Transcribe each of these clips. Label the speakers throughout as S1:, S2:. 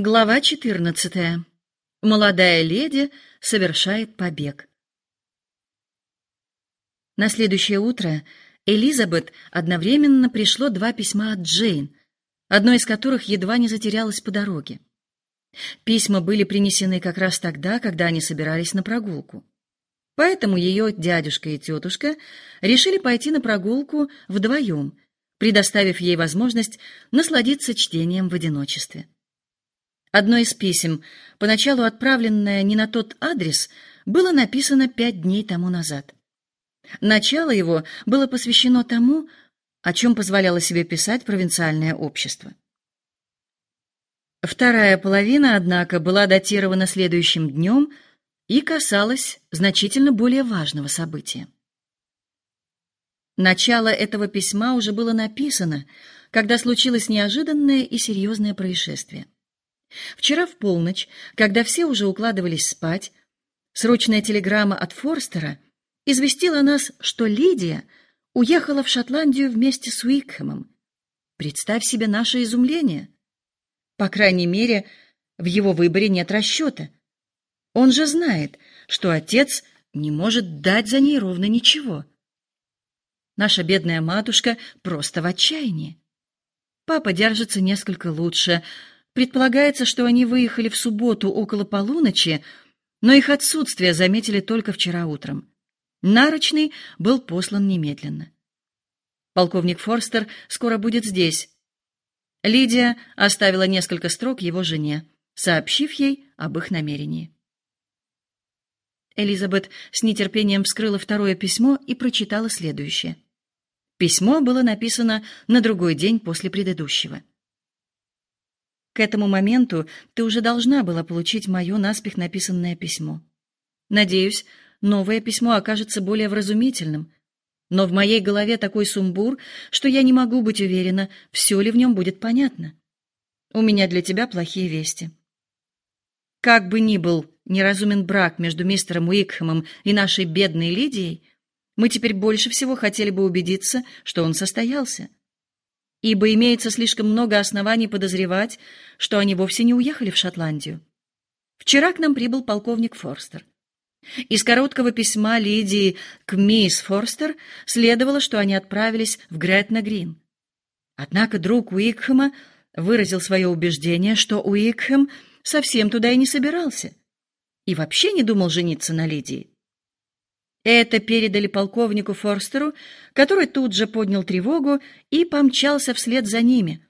S1: Глава 14. Молодая леди совершает побег. На следующее утро Элизабет одновременно пришло два письма от Джейн, одно из которых едва не затерялось по дороге. Письма были принесены как раз тогда, когда они собирались на прогулку. Поэтому ее дядюшка и тетушка решили пойти на прогулку вдвоем, предоставив ей возможность насладиться чтением в одиночестве. Одно из писем, поначалу отправленное не на тот адрес, было написано пять дней тому назад. Начало его было посвящено тому, о чем позволяло себе писать провинциальное общество. Вторая половина, однако, была датирована следующим днем и касалась значительно более важного события. Начало этого письма уже было написано, когда случилось неожиданное и серьезное происшествие. Вчера в полночь, когда все уже укладывались спать, срочная телеграмма от Форстера известила нас, что Лидия уехала в Шотландию вместе с Уикхэмом. Представь себе наше изумление. По крайней мере, в его выборе нет расчета. Он же знает, что отец не может дать за ней ровно ничего. Наша бедная матушка просто в отчаянии. Папа держится несколько лучше, Предполагается, что они выехали в субботу около полуночи, но их отсутствие заметили только вчера утром. Нарочный был послан немедленно. Полковник Форстер скоро будет здесь. Лидия оставила несколько строк его жене, сообщив ей об их намерении. Элизабет с нетерпением вскрыла второе письмо и прочитала следующее. Письмо было написано на другой день после предыдущего. К этому моменту ты уже должна была получить мое наспех написанное письмо. Надеюсь, новое письмо окажется более вразумительным. Но в моей голове такой сумбур, что я не могу быть уверена, все ли в нем будет понятно. У меня для тебя плохие вести. Как бы ни был неразумен брак между мистером Уикхэмом и нашей бедной Лидией, мы теперь больше всего хотели бы убедиться, что он состоялся ибо имеется слишком много оснований подозревать, что они вовсе не уехали в Шотландию. Вчера к нам прибыл полковник Форстер. Из короткого письма Лидии к мисс Форстер следовало, что они отправились в Гретна-Грин. Однако друг Уикхэма выразил свое убеждение, что Уикхэм совсем туда и не собирался и вообще не думал жениться на Лидии. Это передали полковнику Форстеру, который тут же поднял тревогу и помчался вслед за ними,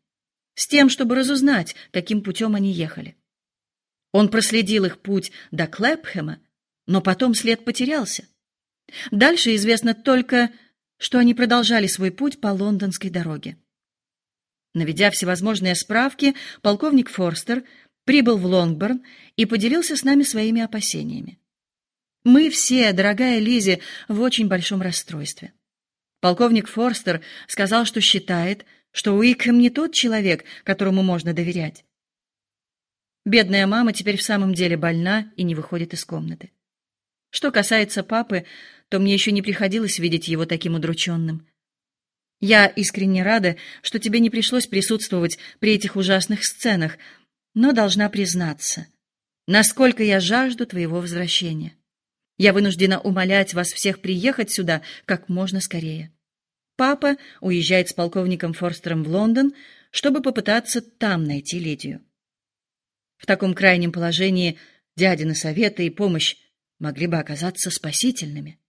S1: с тем, чтобы разузнать, каким путем они ехали. Он проследил их путь до Клэпхэма, но потом след потерялся. Дальше известно только, что они продолжали свой путь по лондонской дороге. Наведя всевозможные справки, полковник Форстер прибыл в Лонгборн и поделился с нами своими опасениями. Мы все, дорогая Лизи, в очень большом расстройстве. Полковник Форстер сказал, что считает, что Уикхэм не тот человек, которому можно доверять. Бедная мама теперь в самом деле больна и не выходит из комнаты. Что касается папы, то мне еще не приходилось видеть его таким удрученным. Я искренне рада, что тебе не пришлось присутствовать при этих ужасных сценах, но должна признаться, насколько я жажду твоего возвращения. Я вынуждена умолять вас всех приехать сюда как можно скорее. Папа уезжает с полковником Форстером в Лондон, чтобы попытаться там найти Лидию. В таком крайнем положении дядины советы и помощь могли бы оказаться спасительными.